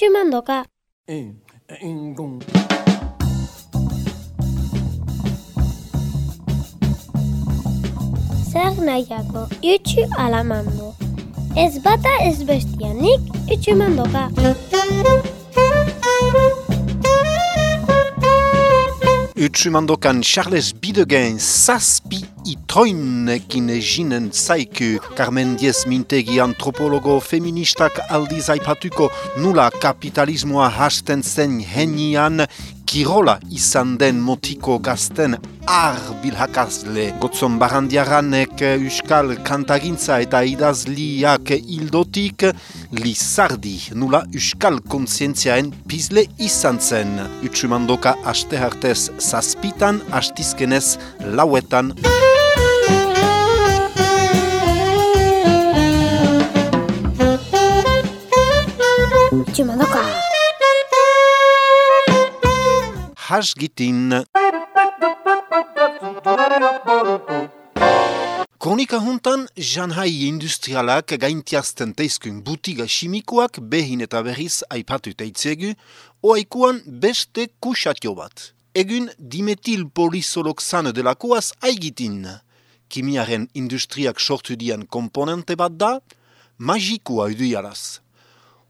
Itxu mandoka. E, ingun. Zer nahiako, itxu alamando. Ez bata ez bestianik, itxu mandoka. Utsumandokan Charles Bidegen zazpi itroinekin jinen zaiku Carmen Diez Mintegi antropologo feministak aldiz aipatuko nula kapitalismoa hasten zen henian kirola izan den motiko gazten ar bilhakazle. Gotzon barandiaranek euskal kantagintza eta idazliak hildotik lizardi nula euskal kontzientziaen pizle izan zen. Utsumandoka aste hartez zazpitan, astizkenez lauetan. Itxu mandoka. Hasgitin. Kronika juntan, janhai industrialak gaintiazten teizkun butiga simikoak behin eta berriz aipatu teitzegu, oaikuan beste kusatio bat. Egun dimetil polisoloxan delakoaz aigitin. Kimiaren industriak sortu dian komponente bat da, magikua uduialaz.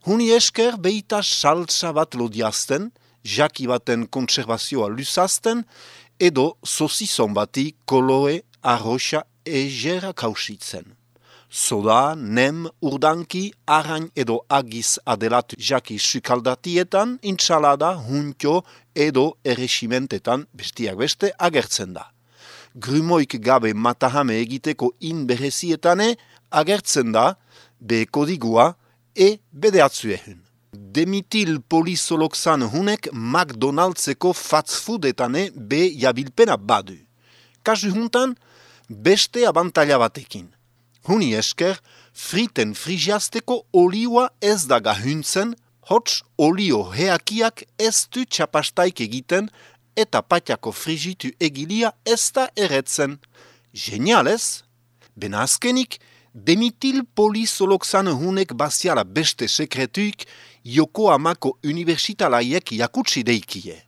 Huni esker beita saltsa bat lodiazten, jaki baten kontserbazioa lusazten, edo sosizon bati koloe arroxa egera kausitzen. Soda, nem, urdanki, arain edo agiz adelatu jaki sukaldatietan, intxalada, huntio edo eresimentetan bestiak beste agertzen da. Grumoik gabe matahame egiteko inberrezietane agertzen da, be kodigua e bedeatzuehun. Demitil polisoloxan hunek McDonaldseko fast foodetane be jabilpena badu. Kasu juntan, beste abantaila batekin. Huni esker, friten frigiazteko olioa ez da gahuntzen, hots olio heakiak ez du txapastaik egiten eta patiako frigitu egilia ez da erretzen. Genialez? Bena azkenik, demitil polisoloxan hunek baziala beste sekretuik Yokohamako universitalaiek jakutsi deikie.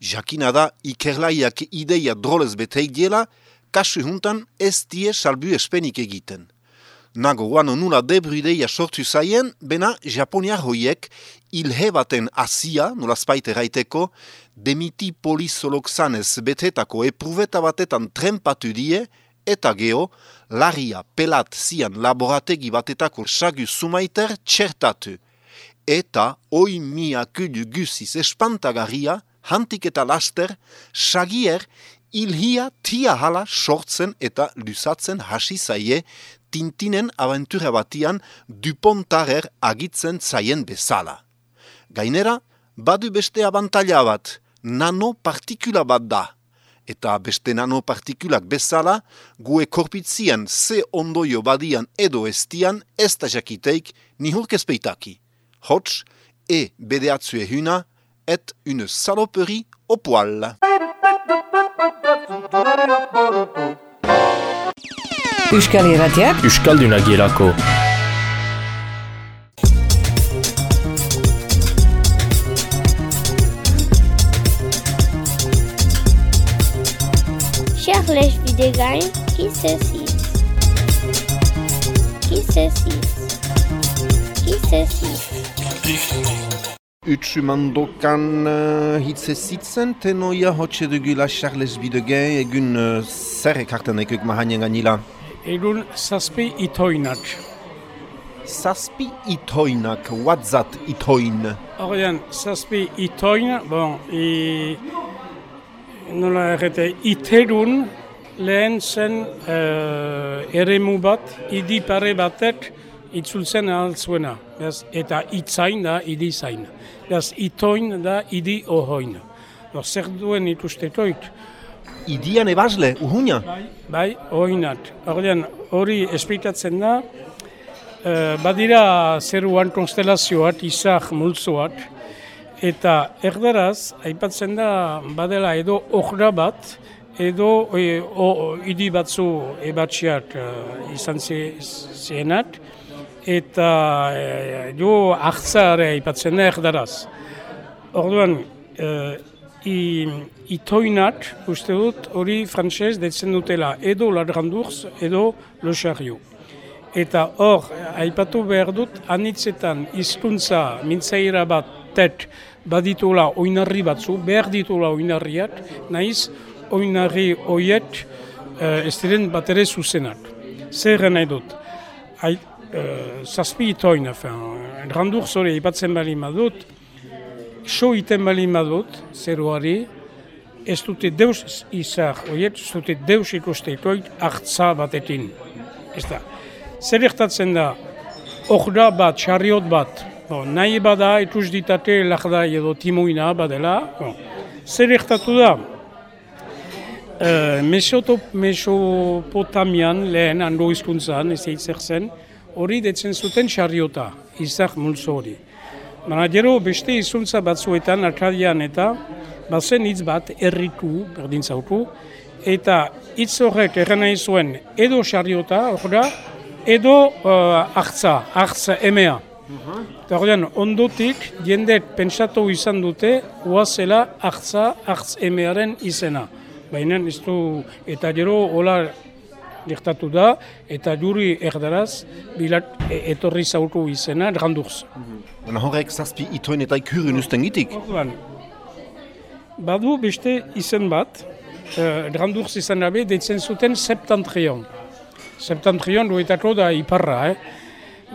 Jakina da ikerlaiak ideia drolez beteik diela, kasu juntan ez die salbu espenik egiten. Nago guano nula debru ideia sortu zaien, bena japoniar hoiek ilhe baten asia, nula spaite raiteko, demiti polisoloxanez betetako epruveta batetan trempatu die, eta geho, laria pelat zian laborategi batetako sagu sumaiter txertatu. Eta oi mia kudu gusiz espantagarria, hantik eta laster, sagier ilhia tia hala sortzen eta lusatzen hasi zaie tintinen aventura batian dupontarer agitzen zaien bezala. Gainera, badu beste abantaila bat, nanopartikula bat da. Eta beste nanopartikulak bezala, gue korpitzian ze ondoio badian edo estian ez da jakiteik nihurk ezpeitaki. Hots, e bedeatzue huna, et une saloperie au poil. Euskal Irratiak Euskaldunak Bidegain, qui c'est six Qui c'est six Qui c'est six Utsumandokan uh, hitze zitzen, tenoia hotxe dugula Charles Bidegen egun uh, zer ekartan ekuk mahainen gainila? Egun zazpi itoinak. Zazpi itoinak, watzat itoin? Horrean, zazpi itoin, bon, i, nola errete, iterun lehen zen uh, eremu bat, idi pare batek itzultzen altzuena. Beraz, eta itzain da idi zain. Beraz, itoin da idi ohoin. Beraz, zer duen itustetoit? Idian ebasle, uhuña. Bai, oinat. Horrean, hori esplikatzen da, eh, badira zeruan konstelazioat, izak multzoat, eta erdaraz, aipatzen da, badela edo ohra bat, edo e, o, idi batzu ebatxiak eh, izan zienat, eta e, jo hartzare ipatzen da erdaraz. Orduan, e, i, itoinat, uste dut, hori frantxez detzen dutela edo ladrandurz edo loxario. Eta hor, aipatu behar dut, anitzetan hizkuntza mintzaira bat tet baditula oinarri batzu, behar ditula oinarriak, naiz oinarri hoiet uh, ez diren bat ere zuzenak. Zer nahi dut? Ai, uh, zazpi itoin, randur zore ipatzen bali madut, so iten bali madut, zeruari, ez dute deus izar, oiet, ez dute deus ikuste itoit, hartza batetin. Ez da. Zer ektatzen da, orda bat, xarriot bat, bon, nahi bada, ikus ditate lakda edo timoina badela, bon. zer ektatu da, Uh, Mesopotamian lehen hando izkuntzan, ez eitzer zen, hori detzen zuten xarriota, izak multzo hori. Baina gero beste izuntza batzuetan, arkadian eta, bazen hitz bat erritu, berdin zautu, eta hitz horrek erren nahi zuen edo xarriota, hor edo uh, ahtza, ahtza emea. Eta uh ondotik, jendeet pentsatu izan dute, huazela ahtza, ahtz emearen izena baina ez du, eta gero hola diktatu da, eta juri erdaraz, bilat e, etorri zautu izena, drandurz. Baina horrek zazpi itoen eta ikurri nuzten gitik? Badu beste izen bat, uh, drandurz izan dabe, deitzen zuten septantrion. Septantrion duetako da iparra, eh?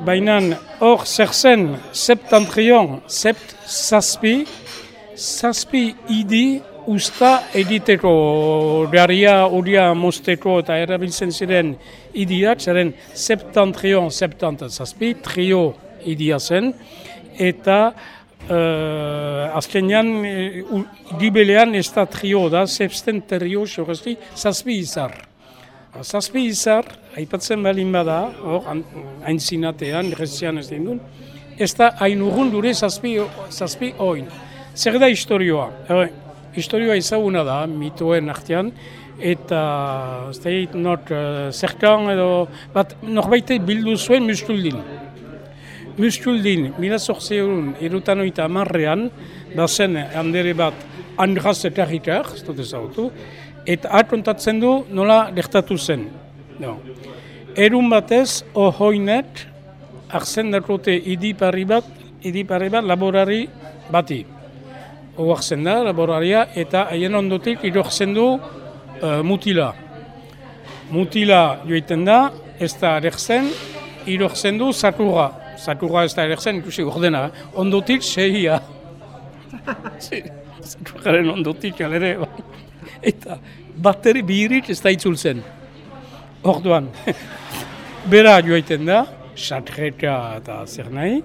Baina hor zer zen septantrion, sept zazpi, zazpi idi usta editeko garia horia mosteko eta erabiltzen ziren idiak, zeren septantrion, septant zazpi, trio idia zen, eta uh, azkenean uh, gibelean ez da trio da, zepsten trio, sorrezti, zazpi izar. Zazpi izar, aipatzen balin bada, hor, hain zinatean, ez dindun, ez da hain urrun dure zazpi, zazpi oin. Zer da historioa? Historioa ezaguna da, mitoen artean, eta da not uh, zerkan edo, bat norbaite bildu zuen mustuldin. Mustuldin, mila zortzeun, erutan oita amarrean, bazen handere bat Andraz eta Ritter, ez dut ezagutu, eta akontatzen du nola lehtatu zen. No. Erun batez, ohoinet, arzen dakote idiparri bat, idiparri bat laborari bati oaxen da, laboraria, eta haien ondotik irokzen du uh, mutila. Mutila joiten da, ez da erekzen, irokzen du zakurra. Zakurra ez da erekzen, ikusi ordena, ondotik sehia. Zakurraren ondotik, alere, eta bateri bihirik ez da itzultzen. Orduan, bera joiten da, satreka eta zer nahi,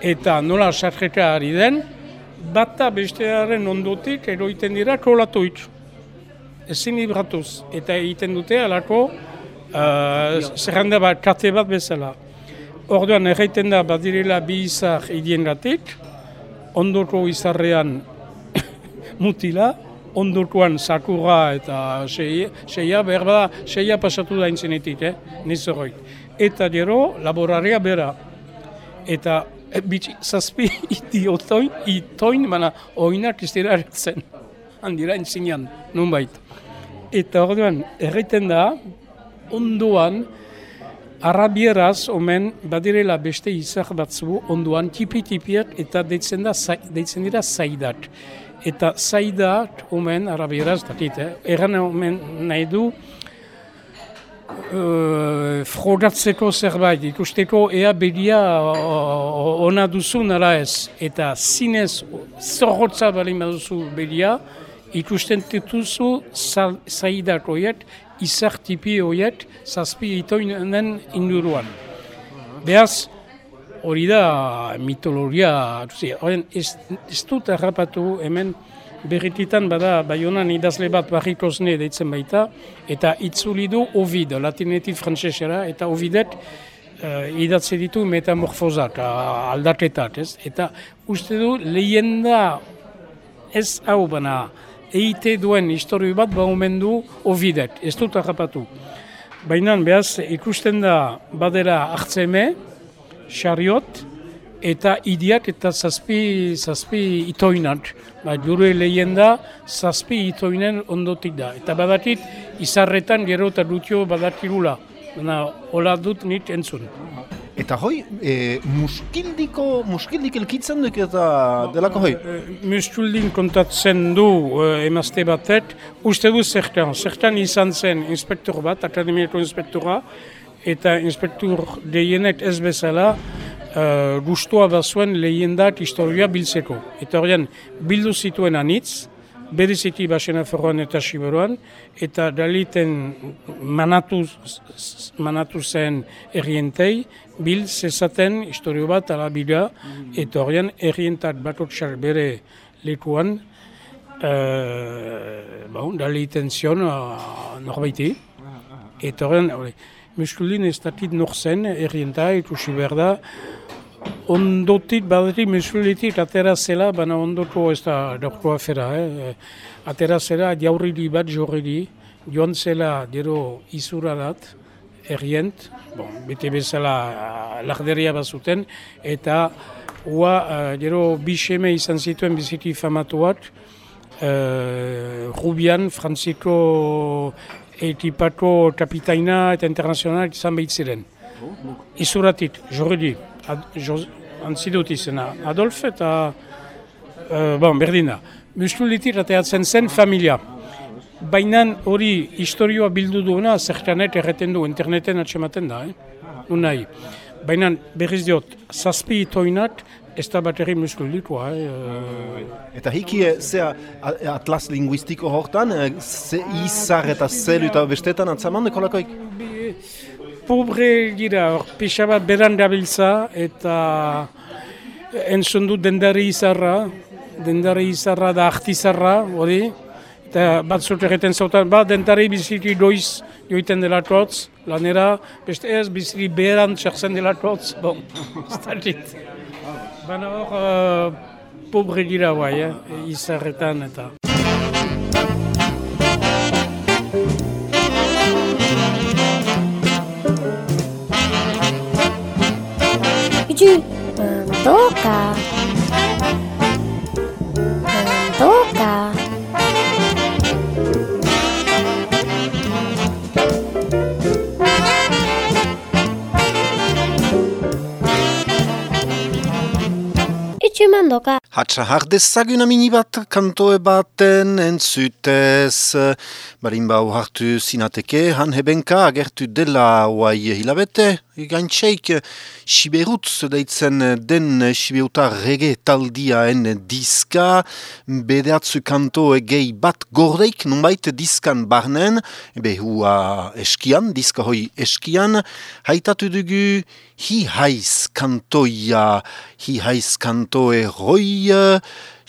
eta nola satreka ari den, bata bestearen ondotik eroiten dira kolatoit. Ezin ibratuz. Eta egiten dute alako uh, zerrenda bat, kate bat bezala. Orduan erraiten da badirela bi izar idien gatik, ondoko izarrean mutila, ondokoan sakurra eta seia, seia behar bada, seia pasatu da intzenetik, eh? nizoroik. Eta gero, laboraria bera. Eta bitxi, zazpi iti otoin, itoin, mana oinak ez dira erretzen. Handira entzinean, nun. Eta orduan, erreiten da, onduan, arabieraz, omen, badirela beste izar batzu, onduan, tipi-tipiak, eta deitzen, da, deitzen dira zaidat. Eta zaidat, omen, arabieraz, datit, eh? omen nahi du, uh, frogatzeko zerbait, ikusteko ea begia ona duzu nara ez. Eta zinez zorrotza bali maduzu begia, ikusten dituzu zaidak oiet, izar tipi oiet, zazpi itoinen induruan. Beaz, hori da mitologia, ez, ez dut errapatu hemen, berrititan bada baionan idazle bat barrikozne deitzen baita, eta itzuli du Ovid, latinetik frantzesera, eta Ovidet uh, idatze ditu metamorfozak, aldaketak, ez? Eta uste du lehenda ez hau bana, eite duen histori bat ba omen du Ovidet, ez dut harrapatu. Baina behaz ikusten da badera hartzeme, xariot, eta idiak eta zazpi, zazpi itoinat. Ba, jure lehenda zazpi itoinen ondotik da. Eta badatit, izarretan gero eta dutio badatirula. Baina, hola dut nit entzun. Eta hoi, e, muskildiko, muskildik elkitzen duk eta delako hoi? Mustuldin kontatzen du uh, emazte batet, uste du zertan, zertan izan zen inspektor bat, akademiako inspektora, eta inspektor deienet ez bezala, uh, gustua bazuen lehendak historia biltzeko. Eta horien, bildu zituen anitz, bereziti basena forroan eta siberuan, eta daliten manatu, manatu zen errientei, bil zezaten historio bat alabila, eta horien errientat batotxar bere lekuan, uh, bon, daliten zion uh, norbaiti, eta horien, Muskulin ez dakit nor zen, errienta, ikusi behar da, ondotit badetik mesuletik atera zela, baina ondoko ez da doktoa fera, eh? atera zela jaurri bat jorri joan zela gero izura dat, errient, bon, bete bezala uh, lagderia bazuten, eta hua uh, gero biseme izan zituen biziki famatu bat, uh, Rubian, Frantziko etipako kapitaina eta internazional izan behitziren. Izuratit, jorri antzidut izena, Adolf eta, uh, bon, berdina, muskulitik rateatzen zen familia. Baina hori historioa bildu duena, zertanet erreten du, interneten atxematen da, eh? unai. Baina berriz diot, zazpi itoinat, ez da bateri muskulikoa. Eh? Eta hiki, zea atlas linguistiko hortan, ze izar eta zelu eta bestetan atzaman dekolakoik? pobre gira, hor pixka bat beran dabiltza eta entzun du dendari izarra, dendari izarra da artizarra, hori, eta bat zut egiten zautan, bat dendari biziki doiz joiten dela trotz, lanera, beste ez biziki beran txerzen dela trotz, bon, ez Baina hor, uh, pobre gira guai, eh, izarretan eta. Mandoka. Pichu, Mandoka. Hatsa hardezagun bat kantoe baten entzutez barimbau hartu zinateke han hebenka agertu dela oai hilabete gaintxeik Siberutz deitzen den Siberuta rege taldiaen diska. Bedeatzu kanto egei bat gordeik nunbait diskan barnen. Ebe hua eskian, diska hoi eskian. Haitatu dugu hi haiz kantoia. Hi haiz kantoe roi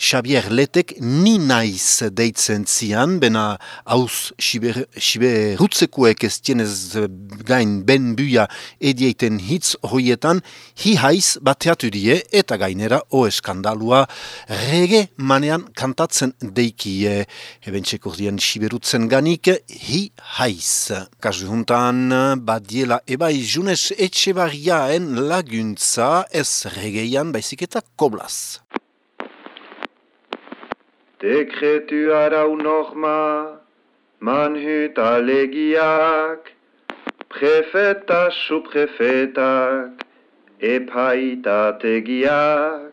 Xabier Letek ni naiz deitzen zian, bena hauz Siberutzekuek ez tienez gain ben buia edieiten hitz hoietan, hi haiz bateatu die eta gainera o eskandalua rege manean kantatzen deikie. Eben txekurdien Siberutzen ganik, hi haiz. Kasu juntan, badiela ebai junes etxe laguntza ez regeian baizik eta koblaz. Dekretu arau norma, manhut alegiak, prefeta suprefetak, epaitategiak,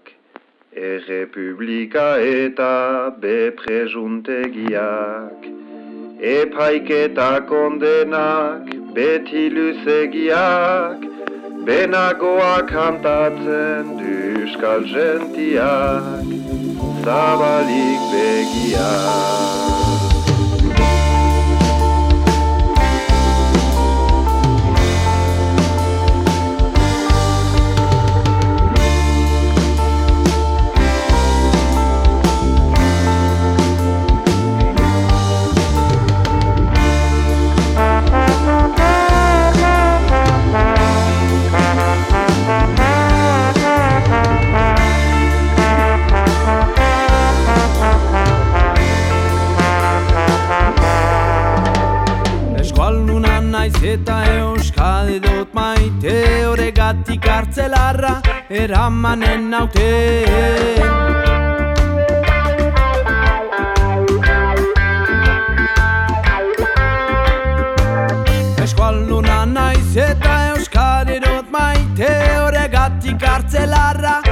errepublika eta beprejuntegiak, epaiketa kondenak, beti luzegiak, benagoak kantatzen duskal gentiak. zabalik begiak eramanen naute? Eskualduna naiz eta Euskadi dut maite horregatik hartzelarra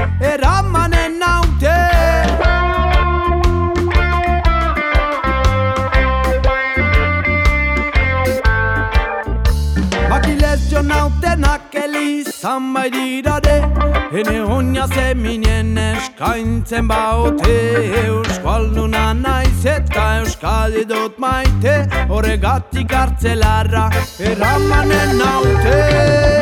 elizan bai dirade Hene honia zeminien eskaintzen baute. Euskalduna naiz eta Euskadi dut maite Horregatik hartzelarra eramanen naute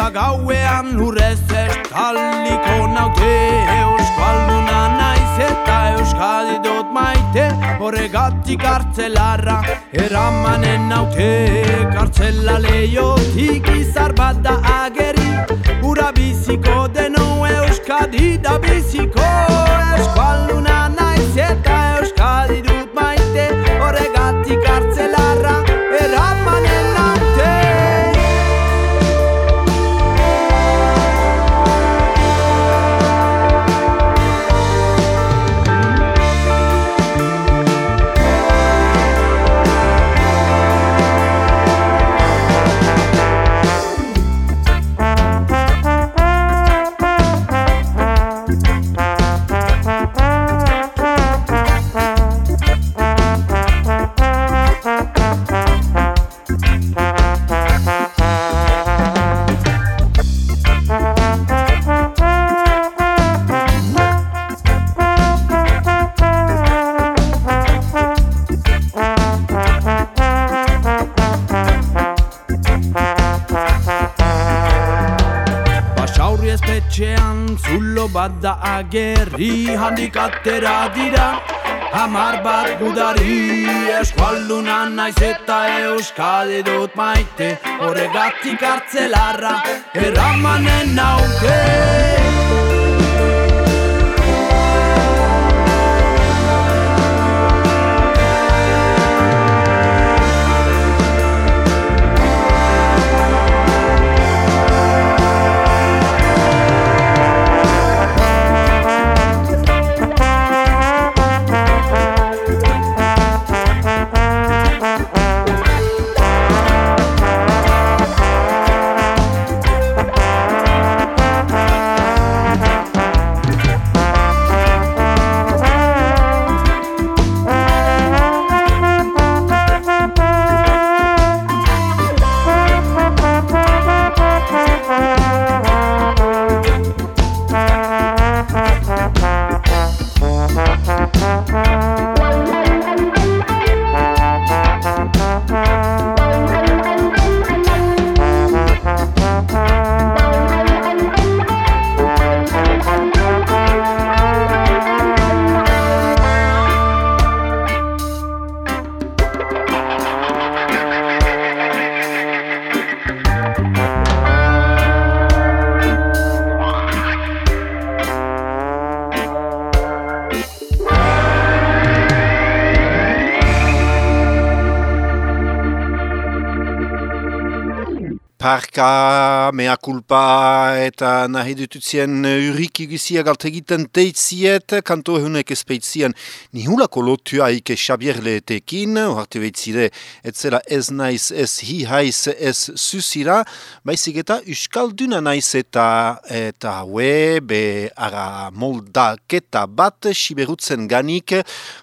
Eta gauean lurrez estaliko naute. Euskalduna naiz eta Euskadi dut maite. Horregatik kartzelarra eramanen naute. Kartzela leiotik izar bat da ageri. Ura biziko deno Euskadi da biziko. Euskalduna naiz eta Euskadi dut maite. Horregatik kartzelarra agerri handik atera dira Hamar bat gudari eskualduna naiz eta euskadi dut maite. Horregatik hartzelarra eramanen naute parka, mea kulpa eta nahi dututzien urrik igizia galt egiten teitziet, kanto ehunek espeitzien nihulako lotua ike Xabier lehetekin, uharte behitzide, etzela ez naiz, ez hi haiz, ez susira, baizik eta uskalduna naiz eta eta haue, be ara moldaketa bat, siberutzen ganik,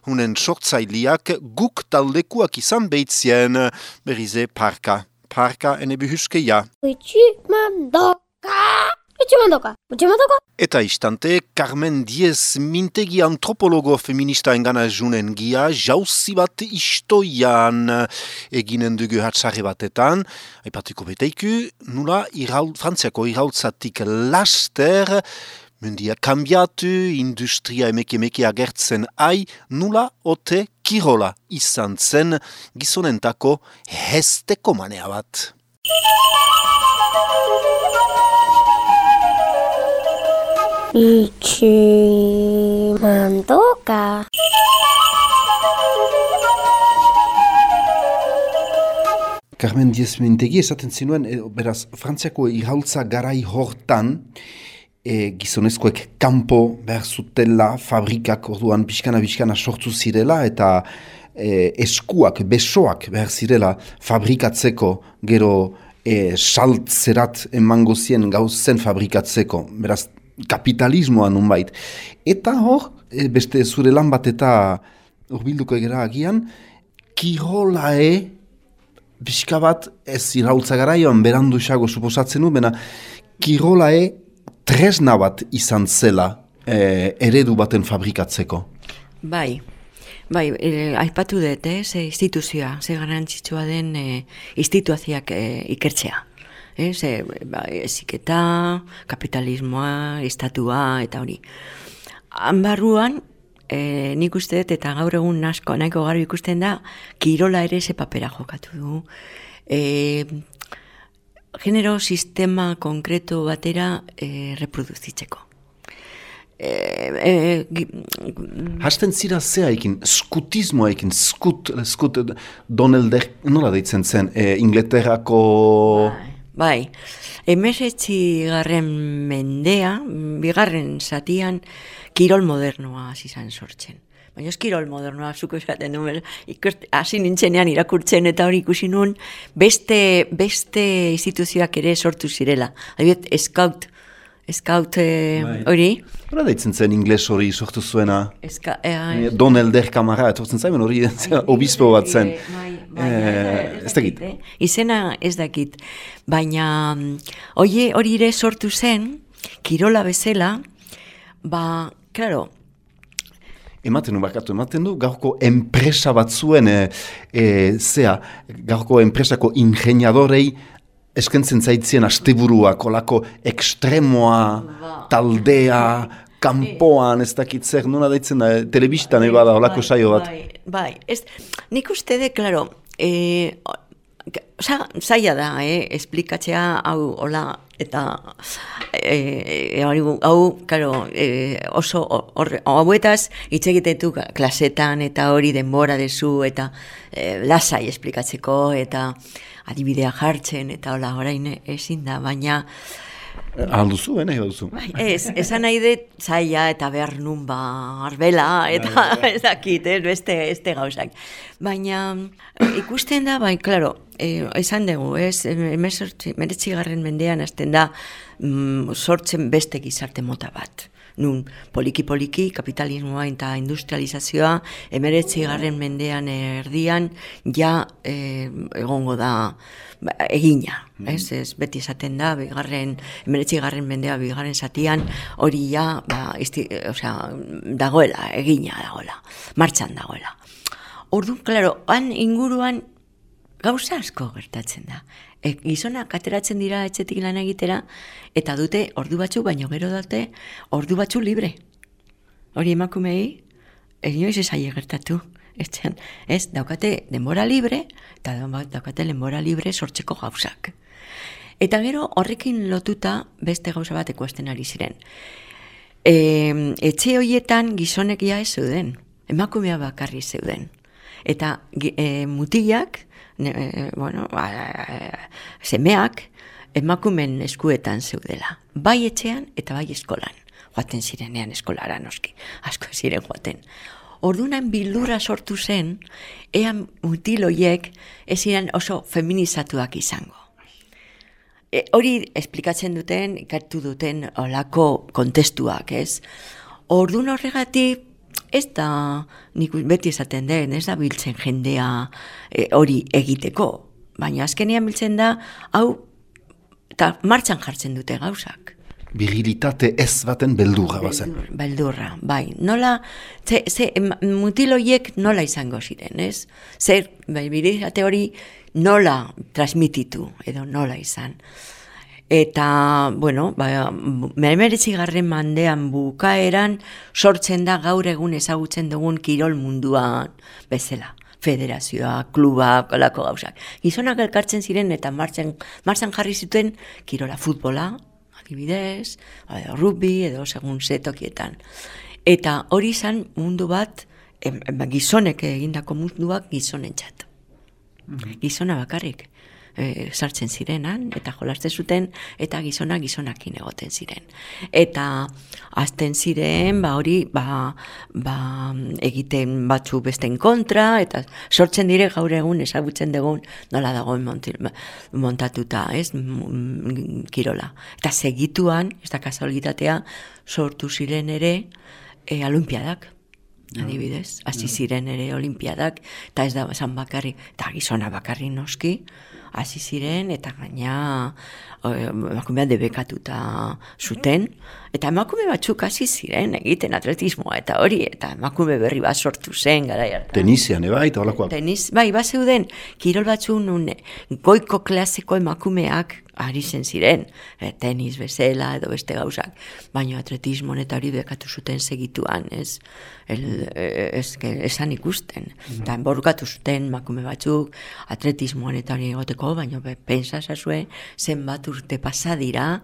hunen sortzailiak guk taldekuak izan behitzien, berize parka parka ene behuske ja. Utsi mandoka! Utsi mandoka! Utsi mandoka! Eta istante, Carmen Diez mintegi antropologo feminista engana junen gia, jauzi bat istoian eginen dugu hatsarri batetan, aipatuko beteiku, nula iraul, frantziako iraultzatik laster, Mundia kambiatu, industria emeke emeke agertzen ai, nula ote kirola izan zen gizonentako hesteko manea bat. Itxi mandoka. Carmen Diez Mintegi esaten zinuen, e, beraz, Frantziako iraultza garai hortan, e, gizonezkoek kanpo behar zutela, fabrikak orduan biskana-biskana sortu zirela, eta e, eskuak, besoak behar zirela fabrikatzeko gero e, saltzerat emango zien gauzen fabrikatzeko, beraz, kapitalismoa nunbait. Eta hor, e, beste zure lan bat eta urbilduko egera agian, kirolae Bizka bat ez iraultza garaioan berandu xago suposatzen du, bena kirolae tresna bat izan zela e, eredu baten fabrikatzeko. Bai, bai, e, aipatu dut, eh, ze instituzioa, ze garantzitsua den e, instituazioak e, ikertzea. Eh, ze, ba, eziketa, kapitalismoa, estatua, eta hori. Hanbarruan, e, nik uste dut, eta gaur egun asko nahiko garbi ikusten da, kirola ere ze papera jokatu du. E, genero sistema konkretu batera e, reproduzitzeko. E, e, Hasten zira zea ekin, skutismoa ekin, skut, skut, Donald nola deitzen zen, e, Inglaterrako... Bai, emesetzi garren mendea, bigarren zatian, kirol modernoa izan sortzen. Baina ez kirol modernoa, zuko esaten du, hasi nintzenean irakurtzen eta hori ikusi nun, beste, beste instituzioak ere sortu zirela. Adibet, scout, scout eh, hori. Hora deitzen zen ingles hori sortu zuena. Eska, eh, Don Elder kamara, etortzen zaimen hori obispo bat zen. ez dakit. Izena ez dakit. Baina hori hori ere sortu zen, kirola bezala, ba, klaro, Ematen du, bakatu, ematen du, gaurko enpresa bat zuen, e, e, zea, gaurko enpresako ingeniadorei eskentzen zaitzien asteburua, kolako ekstremoa, taldea, kanpoan, ez dakit zer, nuna daitzen da, telebistan bai, bada, olako bai, saio bat. Bai, bai, ez, nik uste de, klaro, e, Osa, zaila da, eh, esplikatzea hau, hola, eta e, hau, karo, e, oso hauetaz hitz egitetu klasetan eta hori denbora dezu eta e, lasai esplikatzeko eta adibidea jartzen eta hola, orain ezin da, baina Alduzu, eh, nahi duzu. Bai, ez, esan nahi dut zaila eta behar nun ba arbela eta ez dakit, ez, beste, beste gauzak. Baina ikusten da, bai, klaro, eh, esan dugu, ez, meretzi garren mendean azten da mm, sortzen beste gizarte mota bat. Nun, poliki-poliki, kapitalismoa eta industrializazioa, emeretzi garren mendean erdian, ja eh, egongo da ba, egina. Ez, ez, beti esaten da, bigarren, emeretzi garren mendea, bigarren zatian, hori ja, ba, isti, osea, dagoela, egina dagoela, martxan dagoela. Orduan, klaro, han inguruan gauza asko gertatzen da. E, gizonak ateratzen dira etxetik lan egitera, eta dute ordu batzu, baino gero dute ordu batzu libre. Hori emakumei, inoiz ez aile gertatu. Etxean, ez, daukate denbora libre, eta daukate denbora libre sortzeko gauzak. Eta gero horrekin lotuta beste gauza bat ekuesten ari ziren. E, etxe horietan gizonek ja ez zeuden, emakumea bakarri zeuden. Eta e, mutilak, ne, bueno, ba, semeak, emakumen eskuetan zeudela. Bai etxean eta bai eskolan. Joaten zirenean eskolara noski. Asko ziren joaten. Ordunan bildura sortu zen, ean mutiloiek ez ziren oso feminizatuak izango. E, hori esplikatzen duten, ikartu duten olako kontestuak, ez? Ordun horregatik, ez da, nik beti esaten den, ez da biltzen jendea e, hori egiteko. Baina azkenean biltzen da, hau, eta martxan jartzen dute gauzak. Birilitate ez baten beldurra bazen. Beldur- Beldurra, bai. Nola, ze, ze mutiloiek nola izango ziren, ez? Zer, bai, birilitate hori nola transmititu, edo nola izan. Eta, bueno, ba, garren mandean bukaeran sortzen da gaur egun ezagutzen dugun kirol munduan bezala. Federazioa, kluba, kolako gauzak. Gizonak elkartzen ziren eta martxan, martxan jarri zituen kirola futbola, adibidez, edo rugby, edo segun ze tokietan. Eta hori izan mundu bat, em, em, gizonek egindako munduak gizonentzat. Gizona bakarrik e, sartzen zirenan, eta jolaste zuten, eta gizona gizonakin egoten ziren. Eta azten ziren, ba hori, ba, ba, egiten batzu besten kontra, eta sortzen dire gaur egun ezagutzen dugun nola dagoen monti- montatuta, ez, kirola. Eta segituan, ez da kasualitatea, sortu ziren ere e, olimpiadak. Adibidez, hasi ziren ere olimpiadak, eta ez da esan bakarrik, eta gizona bakarrik noski, hasi ziren, eta gaina eh, emakumea debekatuta zuten, eta emakume batzuk hasi ziren egiten atletismoa, eta hori, eta emakume berri bat sortu zen, gara hartan. Tenisian, eba, eta holakoak. Tenis, bai, bazeuden, kirol batzu nun goiko klaseko emakumeak ari zen ziren, eh, tenis bezala edo beste gauzak, baina atletismo eta hori bekatu zuten segituan, ez, el, eh, ez, esan ikusten. Eta borrukatu zuten emakume batzuk atletismoan eta hori egoteko, baina be, pensa zazue zenbat urte pasa dira,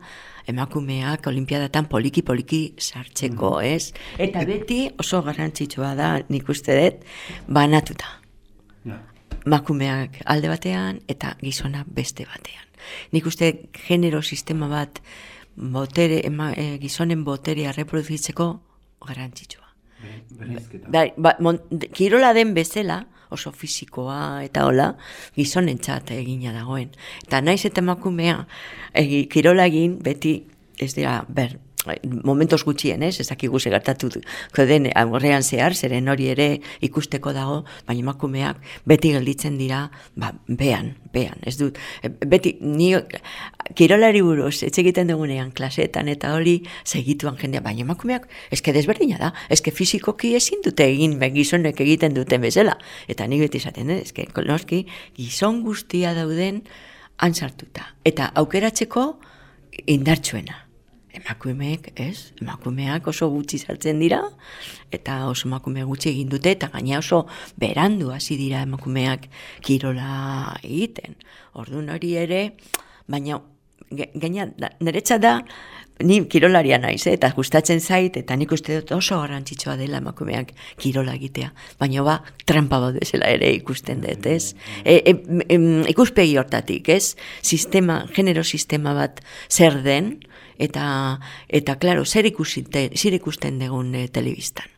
emakumeak olimpiadatan poliki-poliki sartzeko, ez? Eta beti oso garrantzitsua da, nik uste dut, banatuta makumeak alde batean eta gizona beste batean. Nik uste genero sistema bat botere, ema, e, gizonen boterea reproduzitzeko garrantzitsua. Bai, ba, mon, kirola den bezala, oso fisikoa eta hola, gizonentzat egina dagoen. Eta naiz eta emakumea egi, kirola egin beti ez dira, ber, momentos gutxien, ez, ez dakigu ze gertatu den aurrean zehar, zeren hori ere ikusteko dago, baina emakumeak beti gelditzen dira, ba, bean, bean, ez dut, e, beti, ni kirolari buruz, etxe egiten dugunean klasetan eta hori segituan jendea, baina emakumeak, eske desberdina da, eske fizikoki ezin dute egin, gizonek egiten duten bezala, eta nik beti esaten, eh? eske noski, gizon guztia dauden han sartuta, eta aukeratzeko indartsuena. Emakumeek, ez? Emakumeak oso gutxi sartzen dira, eta oso emakume gutxi egin dute, eta gaina oso berandu hasi dira emakumeak kirola egiten. Orduan hori ere, baina gaina niretzat da, ni kirolaria naiz, eh, eta gustatzen zait, eta nik uste dut oso garrantzitsua dela emakumeak kirola egitea. Baina ba, trampa bat bezala ere ikusten dut, ez? E, e, em, ikuspegi hortatik, ez? Sistema, genero sistema bat zer den, eta, eta klaro, zer, ikusite, zer ikusten dugun e, telebistan.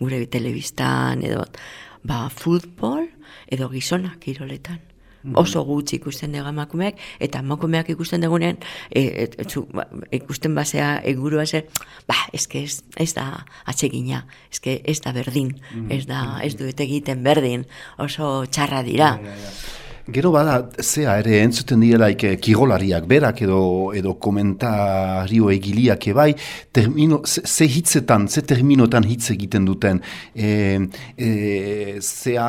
Gure telebistan, edo, ba, futbol, edo gizonak kiroletan. Oso gutxi ikusten dugu emakumeak, eta emakumeak ikusten dugunean, e, e, zu, ba, ikusten basea, egurua zer, ba, eske ez, ez da atsegina, eske ez da berdin, ez da, ez duet egiten berdin, oso txarra dira. Gero bada, zea ere entzuten dielaik eh, kirolariak berak edo, edo komentario egiliak ebai, termino, ze, ze hitzetan, ze terminotan hitz egiten duten, e, e, zea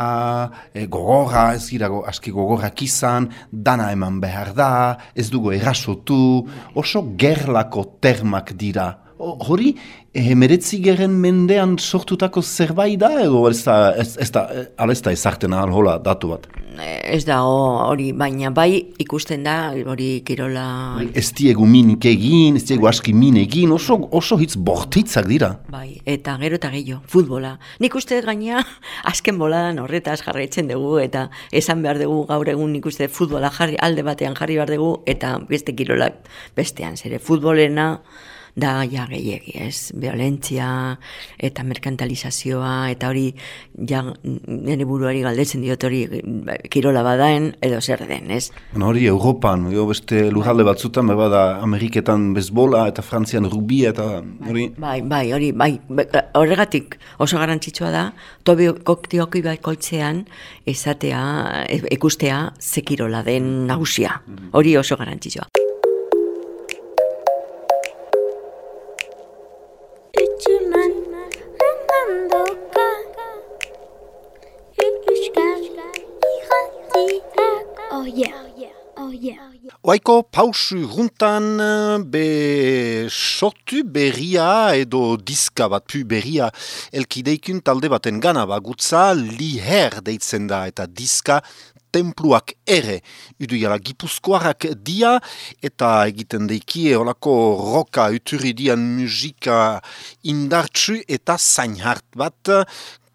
e, gogorra, ez gira go, aski gogorrak izan, dana eman behar da, ez dugu erasotu, oso gerlako termak dira, Hori, hemeretzi geren mendean sortutako zerbait da, edo ez da, ez, ez da, eh, ala ez da ezartzen ahal hola datu bat. Ez da hori, baina bai ikusten da hori kirola... Ez diegu minik egin, ez diegu aski min egin, oso, oso hitz bortitzak dira. Bai, eta gero eta gehiago, futbola. Nik uste gaina azken boladan horretaz jarraitzen dugu eta esan behar dugu gaur egun nik uste futbola jarri, alde batean jarri behar dugu eta beste kirolak bestean, zere futbolena da ja gehiegi, ez? Violentzia eta merkantalizazioa eta hori ja nire buruari galdetzen diot hori kirola badaen edo zer den, ez? Bueno, hori Europan, jo beste lurralde batzutan, beba da Ameriketan bezbola eta Frantzian rubia eta hori... Bai, bai, hori, bai, horregatik oso garrantzitsua da, tobi koktioki baikoitzean esatea, e- ikustea zekirola den nagusia. Hori oso garrantzitsua. Oaiko pausu runtan eh, be sortu berria edo diska bat pu berria elkideikun talde baten gana. Bagutza liher deitzen da eta diska templuak ere. Iduiala gipuzkoarrak dia eta egiten deikie olako roka uturidian musika indartsu eta zainhart bat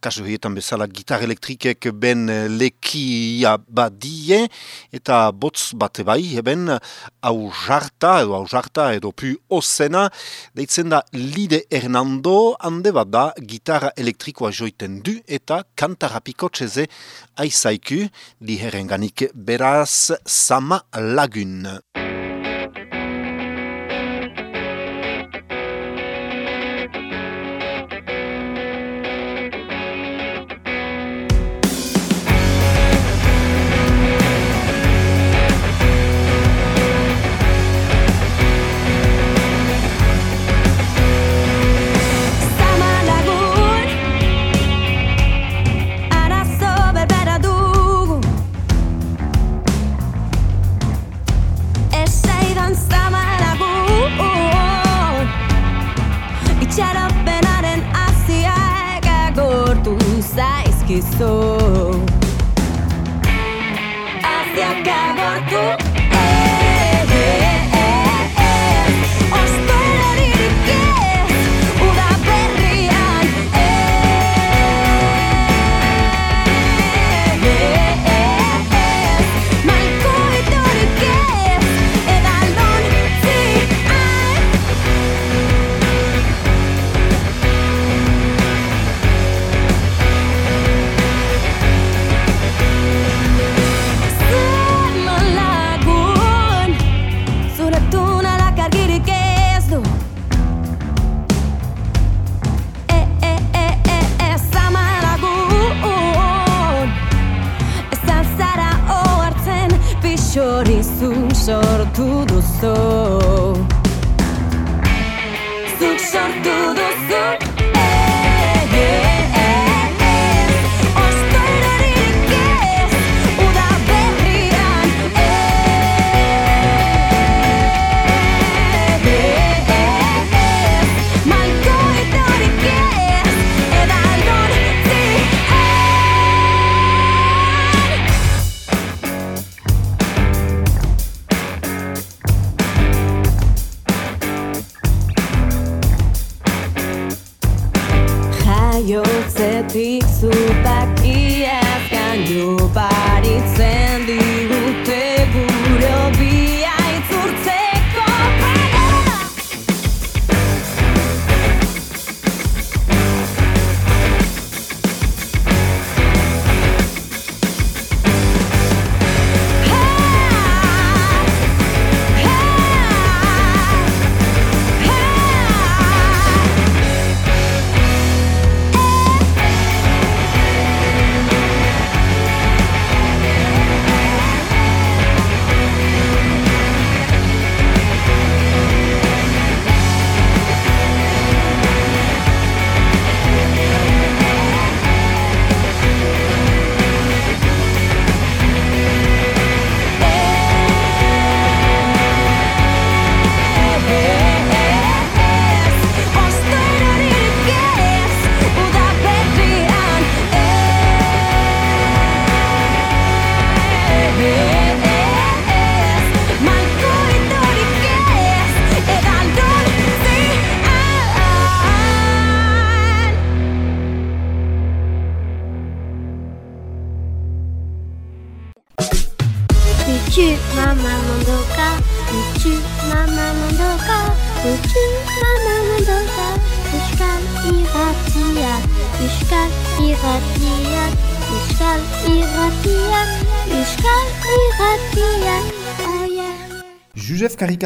kasu horietan bezala gitar elektrikek ben eh, lekia badie eta botz bate bai eben au jarta edo au jarta edo pu osena deitzen da Lide Hernando hande bat da gitarra elektrikoa joiten du eta kantara pikotxeze aizaiku liherenganik beraz sama lagun.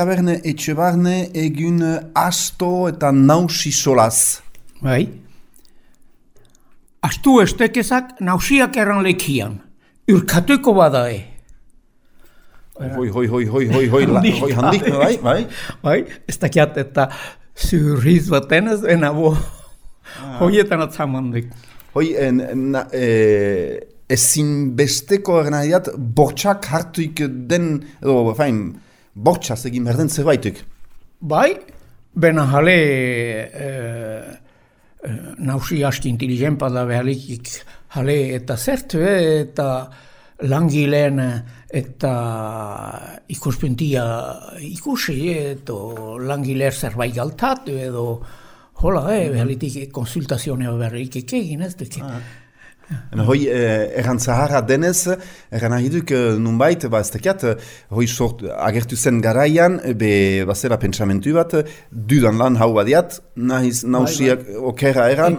Josef Karikaberne etxe barne egun asto eta nausi solaz. Bai. Astu estekezak nausiak erran lekian. Urkatuko badae. Hoi, hoi, hoi, hoi, hoi, hoi, la- hoi handik, bai, bai. Bai, ez dakiat eta zurriz baten ez dena bo. Hoietan atzamandik. Hoi, en, na, e, ezinbesteko ernaiat, bortxak hartuik den, edo, fain, bortxaz egin behar den zerbaituk. Bai, bena jale eh, eh, nausi aski inteligenpa da behalikik jale eta zertu eh, eta langileen eta ikuspentia ikusi eta langileer zerbait galtatu edo hola, eh, behalitik konsultazionea berrik egin ez duk. En hoi, eh, erran zaharra denez, erran nahi duk eh, nunbait, ba ez dakiat, eh, hoi sort agertu zen garaian, eh, be bazera pentsamentu bat, eh, dudan lan hau badiat, nahiz nausiak okera eran,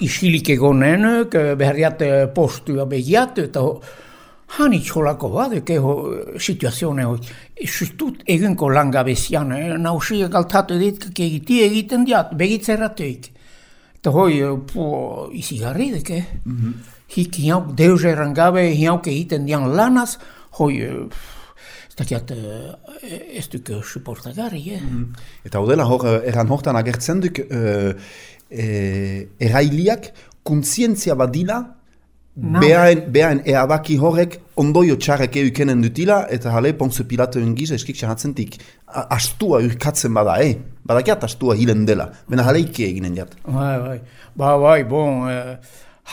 Isilik egonen, beharriat postua begiat, eta ho- hanitz holako badek, ho, situazione hoi. Justut egunko langabezian, eh, nausia galtatu dit, egiti egiten diat, begitzerratuik. Eta hoi, eh, po, izigarri dek, eh? Hik hiauk deus erran gabe, hiauk egiten dian lanaz, hoi, eh, ez dakiat, eh, ez duk eh, suportagarri, eh? Eta odela hor, eh, erran hortan agertzen duk, uh, erailiak kontzientzia badila, Behaen, behaen eabaki horrek ondoio txarrek eukenen dutila, eta jale Ponce Pilatoen giza eskik txarratzentik, a- astua urkatzen bada, eh? Badakiat astua hilen dela, bena jaleike eginen jat. Bai, bai. Ba, bai, bon, eh,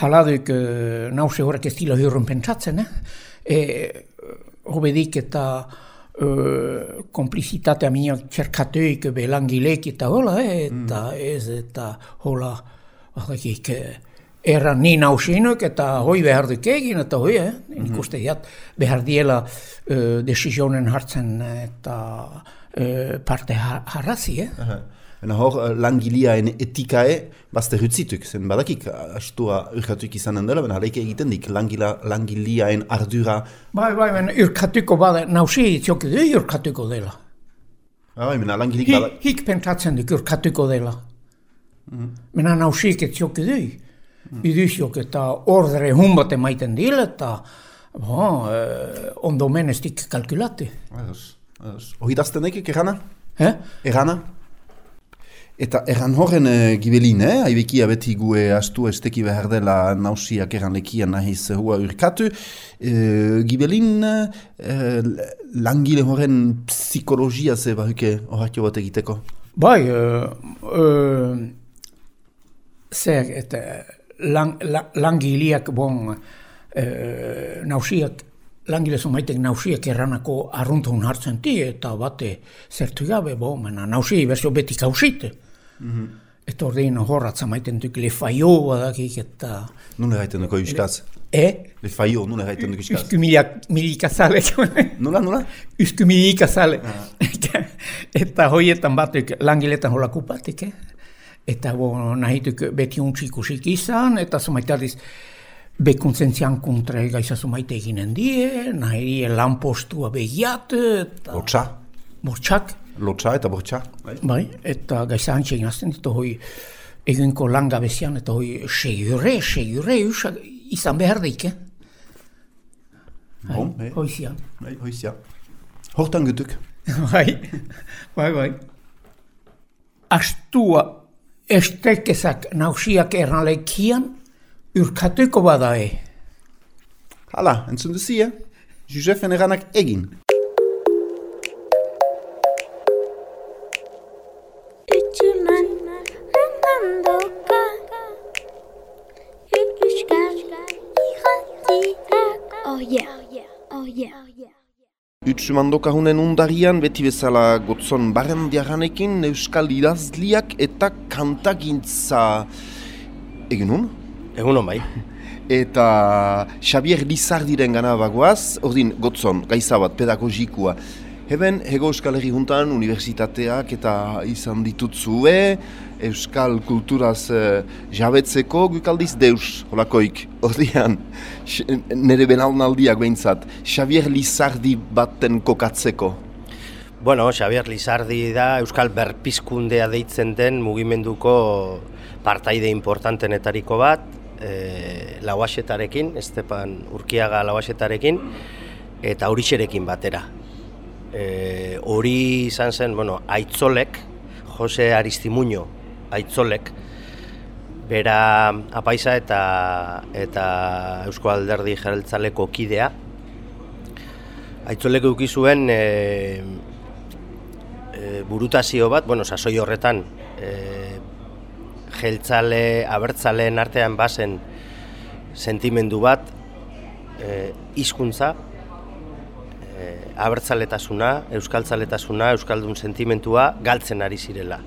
haladuk eh, nause horrek ez dila hurren pentsatzen, eh? E, hobedik eta eh, komplizitatea minak txerkatuik belangilek eta hola, eh? eta ez eta hola, badakik, eh, erran ni nausinuk eta hoi behar duk egin eta hoi, eh? Nik uste diat behar diela eh, desizionen hartzen eta eh, parte har- harrazi, eh? Bena hor, eh, langiliaen etikae, bazte rutzituk, zen badakik, astua urkatuik izanen dela, bena jaleike egiten dik, langila, langiliaen ardura, Bai, bai, ben, urkatuko bada, nausi itzoki du urkatuko dela. ah, bai, bena langilik bada, hik pentsatzen duk urkatuko dela. Mena nausik etzoki du. Iduzjok eta ordre hun bat emaiten dil eta bon, eh, ondo menestik ados. Ohidazten ekik? Eh? Errana? Eta erran horren e, gibelin, eh? Aibekia beti gue astu esteki behar dela nausiak erran lekian nahiz hua urkatu. E, gibelin e, langile horren psikologia ze bahuke horratio bat egiteko. Bai, uh, uh, zer, eta lang, la, langiliak, bon, uh, nausiak, langile zumaitek nausiak erranako arruntun hartzen ti, eta bate zertu gabe, bo, mena nausi berzio beti kausite. Eta ordein horratza maiten duk lefaio badakik, eta... Nun erraiten duko euskaz? E? Le faio, nun erraiten duko euskaz? Usku milak, milikazale. Nula, nula? Usku milikazale. eta hoietan batuk langiletan holako batik, eh? Eta bo, nahituk beti untxikusik izan, eta zumaitadiz bekuntzentzian kontra gaiza zumaite eginen die, nahi lanpostua begiat, eta... Lotxa. Bortxak. Lotxa eta bortxa. Bai. Bai, eta gaisa antxe inazten ditu hoi egunko langabezian, eta hoi segure, segure, usak izan behar daik, eh? Bon, eh? Hoizian. Bai, hoizia. Hortan gutuk. Bai, bai, bai. Astua estekezak nausiak erralekian urkatuko badae. Hala, entzun duzi, eh? Josefen eranak egin. Euskal irratiak Oh yeah, oh yeah Utsumandokahunen undarian beti bezala gotzon barren diaranekin euskal idazliak eta kantagintza egin hun? Egun bai. Eta Xavier Lizardiren gana bagoaz, ordin gotzon, gaiza bat pedagogikoa. Heben, Hego Euskal Herri juntan, unibertsitateak eta izan ditutzue, Euskal kulturaz uh, jabetzeko, gukaldiz deus, holakoik, ordean, nire benalnaldiak behintzat, Xavier Lizardi baten kokatzeko. Bueno, Xavier Lizardi da Euskal Berpizkundea deitzen den mugimenduko partaide importantenetariko bat, e, lauaxetarekin, Estepan Urkiaga lauaxetarekin, eta horixerekin batera. E, hori izan zen, bueno, Aitzolek, Jose Aristimuño Aitzolek, bera apaiza eta eta Eusko Alderdi Jereltzaleko kidea. Aitzolek eduki zuen e, e, burutazio bat, bueno, sasoi horretan, e, jeltzale, abertzaleen artean bazen sentimendu bat, e, hizkuntza, abertzaletasuna, euskaltzaletasuna, euskaldun sentimentua galtzen ari zirela,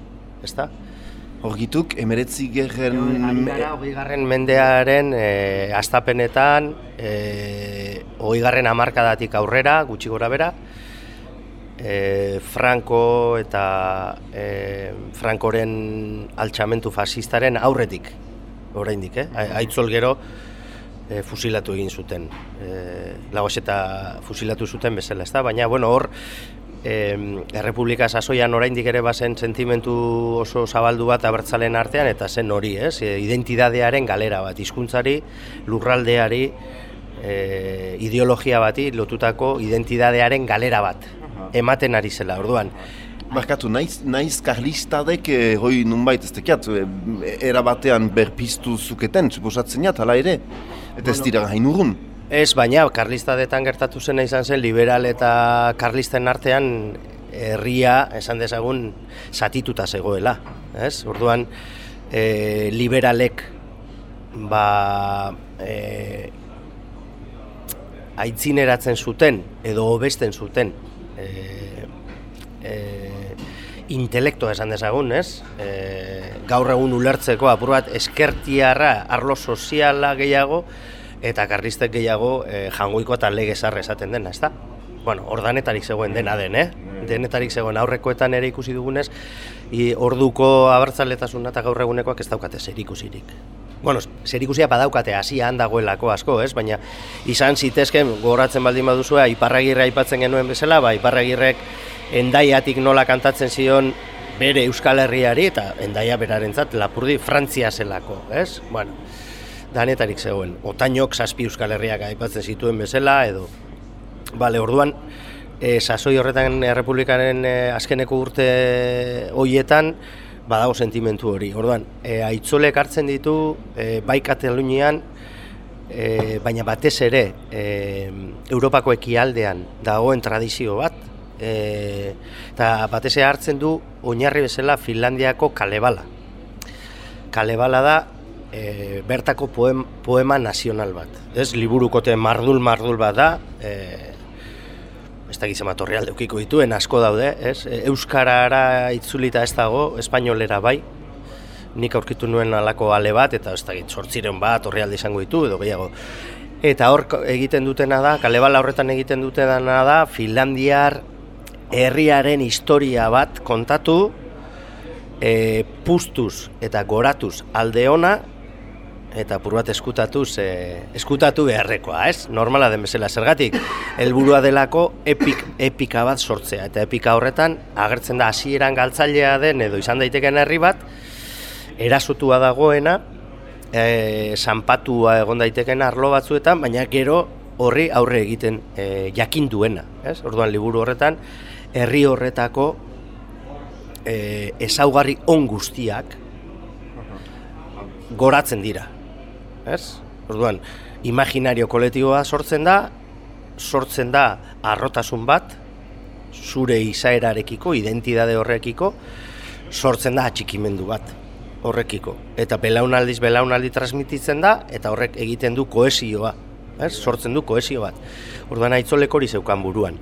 ezta? Horgituk, emeretzi gerren... Hogei garren mendearen e, astapenetan, e, hogei garren amarkadatik aurrera, gutxi gora bera, e, Franco eta e, Frankoren altxamentu fasistaren aurretik, oraindik, eh? Aitzol gero, e, fusilatu egin zuten. E, Lagos eta fusilatu zuten bezala, ezta? Baina, bueno, hor, e, Errepublika sasoian oraindik ere bazen sentimentu oso zabaldu bat abertzalen artean, eta zen hori, ez? E, identidadearen galera bat, hizkuntzari, lurraldeari, e, ideologia bati lotutako identidadearen galera bat, ematen ari zela, orduan. Barkatu, naiz, naiz karlistadek eh, hoi nunbait ez tekiat, eh, era batean berpiztu zuketen, suposatzen jat, hala ere? Eta ez dira gain urrun? Ez, baina karlistadetan gertatu zena izan zen liberal eta karlisten artean herria, esan dezagun, satituta zegoela. Ez? Orduan, e, liberalek ba, e, aitzineratzen zuten edo hobesten zuten e, e, intelektoa esan dezagun, ez? E, gaur egun ulertzeko apur bat eskertiarra arlo soziala gehiago eta karristek gehiago e, jangoiko eta legezar esaten dena, ezta? Bueno, ordanetarik zegoen dena den, eh? Denetarik zegoen aurrekoetan ere ikusi dugunez, i orduko abertzaletasuna eta gaur egunekoak ez daukate zer ikusirik. Bueno, zer ikusia badaukate hasian dagoelako asko, ez? Baina izan zitezken goratzen baldin baduzua iparragirra aipatzen genuen bezala, ba iparragirrek endaiatik nola kantatzen zion bere Euskal Herriari eta endaia berarentzat lapurdi Frantzia zelako, ez? Bueno, danetarik zegoen. Otainok zazpi Euskal Herriak aipatzen zituen bezala edo Bale, orduan e, sasoi horretan Errepublikaren e, azkeneko urte hoietan badago sentimentu hori. Orduan, e, aitzolek hartzen ditu e, bai Katalunian e, baina batez ere e, Europako ekialdean dagoen tradizio bat, e, eta batez hartzen du oinarri bezala Finlandiako kalebala. Kalebala da e, bertako poem, poema nazional bat. Ez, liburukote mardul mardul bat da, e, ez da gizema torreal deukiko dituen asko daude, ez? E, Euskarara itzulita ez dago, espainolera bai, nik aurkitu nuen alako ale bat, eta ez da sortziren bat, horrealde izango ditu, edo gehiago. Eta hor egiten dutena da, kalebala horretan egiten dutena da, Finlandiar herriaren historia bat kontatu, e, pustuz eta goratuz alde ona, eta pur bat eskutatuz, e, eskutatu beharrekoa, ez? Normala den bezala zergatik, helburua delako epik, epika bat sortzea, eta epika horretan agertzen da hasieran galtzailea den edo izan daiteken herri bat, erasotua dagoena, e, zanpatua egon daiteken arlo batzuetan, baina gero horri aurre egiten e, jakin duena, ez? Orduan liburu horretan, herri horretako e, ezaugarri on guztiak goratzen dira. Ez? Orduan, imaginario kolektiboa sortzen da, sortzen da arrotasun bat, zure izaerarekiko, identidade horrekiko, sortzen da atxikimendu bat horrekiko. Eta belaunaldiz belaunaldi transmititzen da, eta horrek egiten du koesioa. Ez? Sortzen du koesio bat. Orduan, aitzolek hori zeukan buruan.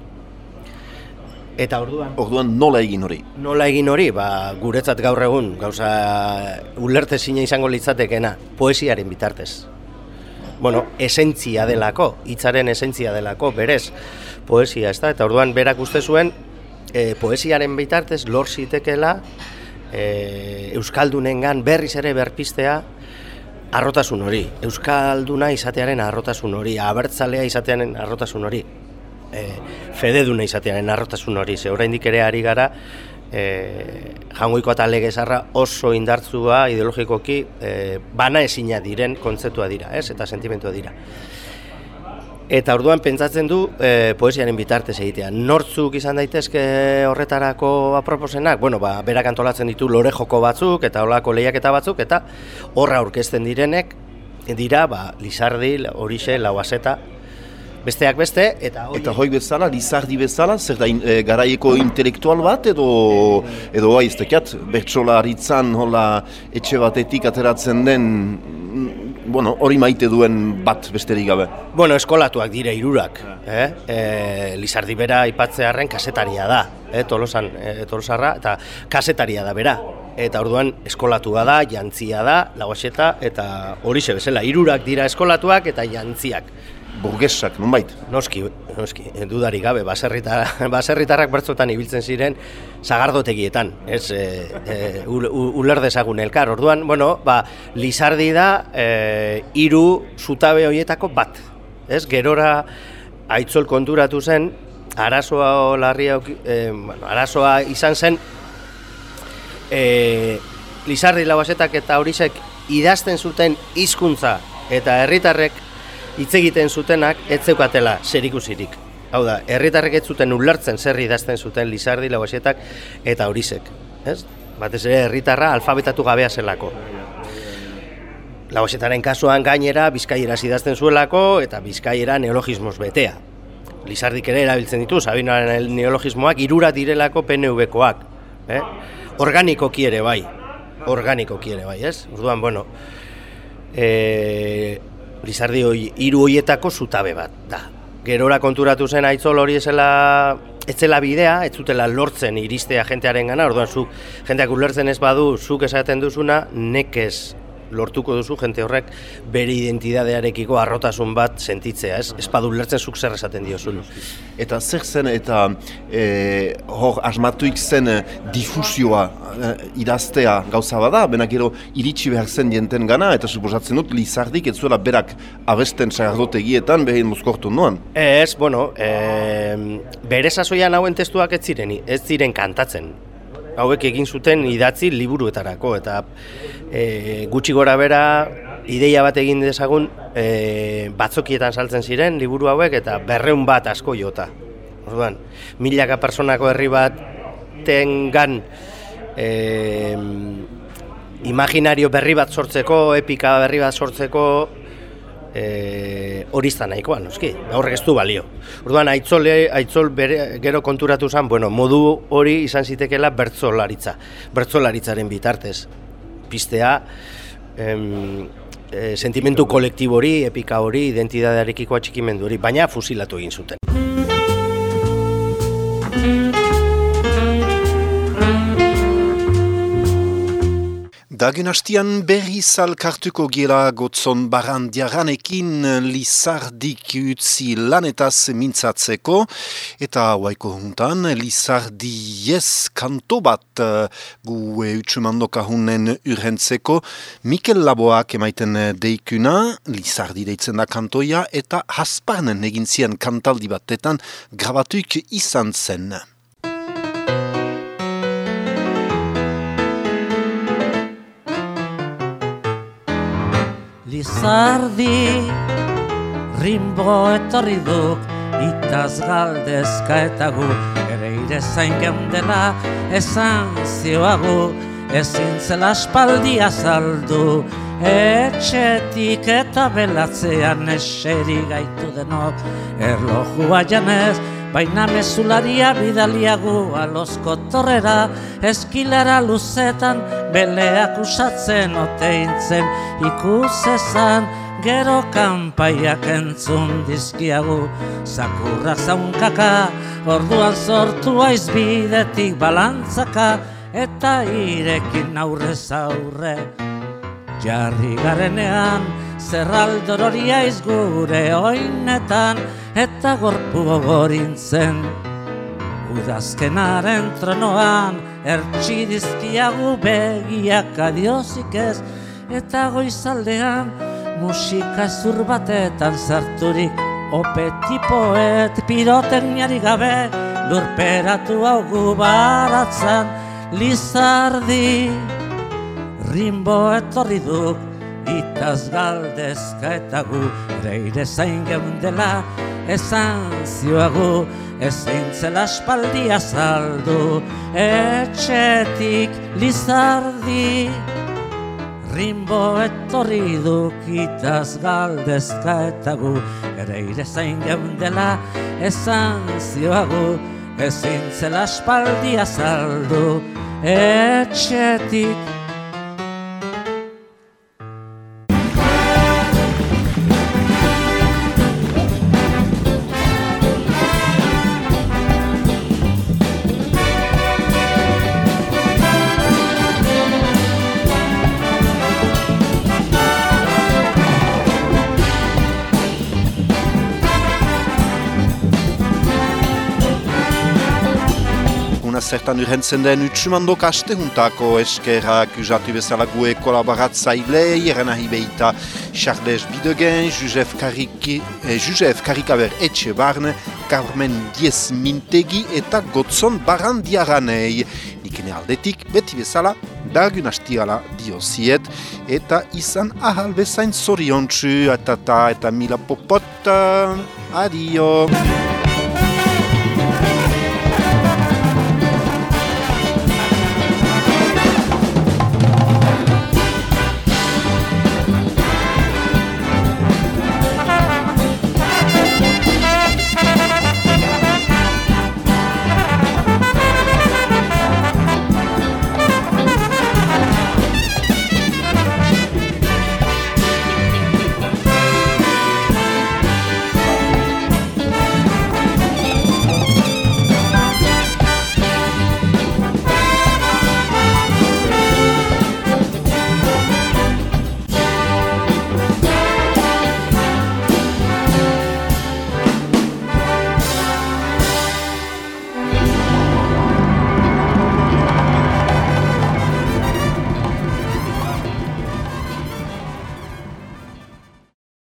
Eta orduan... Orduan nola egin hori? Nola egin hori? Ba, guretzat gaur egun, gauza ulerte zine izango litzatekena, poesiaren bitartez. Bueno, esentzia delako, hitzaren esentzia delako, berez, poesia, ez da? Eta orduan berak uste zuen, e, poesiaren bitartez lor zitekela e, Euskaldunengan berriz ere berpistea arrotasun hori, Euskalduna izatearen arrotasun hori, abertzalea izatearen arrotasun hori, e, fededuna izatearen arrotasun hori, ze oraindik ere ari gara, e, jangoiko eta legezarra oso indartzua ideologikoki e, bana ezina diren kontzeptua dira, ez? eta sentimentua dira. Eta orduan pentsatzen du e, poesiaren bitartez egitea. Nortzuk izan daitezke horretarako aproposenak? Bueno, ba, berak antolatzen ditu lore joko batzuk eta olako lehiaketa batzuk eta horra aurkezten direnek dira ba, Lizardi, Horixe, Lauazeta, besteak beste eta hori... Eta hoi bezala, Lizardi bezala, zer da in, e, garaieko intelektual bat edo edo bai, ez tekiat, bertsola haritzan hola etxe batetik ateratzen den bueno, hori maite duen bat besterik gabe. Bueno, eskolatuak dire irurak, eh? E, Lizardi bera aipatzearren kasetaria da, eh? Tolosan, eh, Tolosarra, eta kasetaria da bera. Eta orduan eskolatua da, jantzia da, lagoxeta, eta hori bezala, irurak dira eskolatuak eta jantziak burgesak, nonbait? Noski, noski, dudari gabe, baserritar, baserritarrak bertzotan ibiltzen ziren zagardotegietan, ez, e, e, uler dezagun elkar. Orduan, bueno, ba, Lizardi da e, iru zutabe horietako bat, ez, gerora aitzol konturatu zen, arazoa larria, e, bueno, arazoa izan zen, e, Lizardi labasetak eta horizek idazten zuten hizkuntza eta herritarrek hitz egiten zutenak ez zeukatela serikusirik. Hau da, herritarrek ez zuten ulertzen zer idazten zuten Lizardi, Lagoxetak eta Horizek. Ez? Batez ere herritarra alfabetatu gabea zelako. Lagoxetaren kasuan gainera bizkaiera idazten zuelako eta bizkaiera neologismos betea. Lizardik ere erabiltzen ditu, Sabinoaren neologismoak irura direlako PNV-koak. Eh? Organikoki ere bai. Organikoki ere bai, ez? Orduan, bueno, e, Lizardi hoi hiru hoietako zutabe bat da. Gerora konturatu zen aitzol hori ezela etzela bidea, ez zutela lortzen iristea jentearen gana, orduan zu jenteak ulertzen ez badu, zuk esaten duzuna, nekez lortuko duzu jente horrek bere identidadearekiko arrotasun bat sentitzea, ez? Ez padu lertzen zuk zer esaten diozun. Eta zer zen eta e, hor asmatuik zen e, difusioa e, idaztea gauza bada, benak gero iritsi behar zen jenten gana, eta suposatzen dut Lizardik ez zuela berak abesten sagardotegietan behin mozkortu noan. Ez, bueno, e, bere sasoian hauen testuak ez ziren, ez ziren kantatzen hauek egin zuten idatzi liburuetarako eta e, gutxi gora bera ideia bat egin dezagun e, batzokietan saltzen ziren liburu hauek eta berreun bat asko jota. Orduan, milaka personako herri bat tengan e, imaginario berri bat sortzeko, epika berri bat sortzeko, e, hori izan nahikoa, noski, horrek ez du balio. Orduan, aitzol, aitzol bere, gero konturatu zen, bueno, modu hori izan zitekela bertzolaritza, bertzolaritzaren bitartez. Pistea, em, e, sentimentu kolektibo hori, epika hori, identidadearekiko atxikimendu hori, baina fusilatu egin zuten. Dagen hastian berri zalkartuko gela gotzon barandiaranekin Lizardik utzi lanetaz mintzatzeko eta waiko juntan Lizardi yes kanto bat uh, gu utsumandoka hunen urrentzeko Mikel Laboak emaiten deikuna Lizardi deitzen da kantoia eta hasparnen egin kantaldi batetan grabatuik izan zen. Lizardi rimbo etorri duk itaz galdezka eta gu ere ire zain geundela esan zioagu ezin zela espaldia saldu. Etxetik eta belatzean eseri gaitu denok erlojua janez Baina mesularia bidaliagu alozko torrera Eskilara luzetan beleak usatzen oteintzen Ikusezan gero kanpaiak entzun dizkiagu. Zakurra zaunkaka orduan sortu aizbidetik balantzaka Eta irekin aurrez aurre Jarri garenean zerraldororia izgure oinetan eta gorpu gogorintzen. Udazkenaren tronoan Ertsi dizkiagu begiak adiozik ez Eta goizaldean musika zur batetan zarturik Opetipoet pirotekniari gabe Lurperatu hau gubaratzen Lizardi Rimbo etorri duk Itaz galdezka eta gu Ere zain geundela Esan zioagu Ezin zela espaldia saldu Etxetik lizardi. Rimbo etorri duk Itaz galdezka eta gu Ere zain geundela Esan zioagu Ezin zela espaldia saldu Etxetik zertan urhentzen den utsumandok aste juntako eskerak usatu bezala gue kolaboratzailei, eran ahi behita Charles Bidegen, Josef, Kariki, eh, Josef Karikaber etxe barne, Carmen Diez Mintegi eta Gotzon Barandiaranei. Nikene aldetik, beti bezala, dagun hastiala dioziet, eta izan ahal bezain zoriontsu, eta eta mila popot, adio!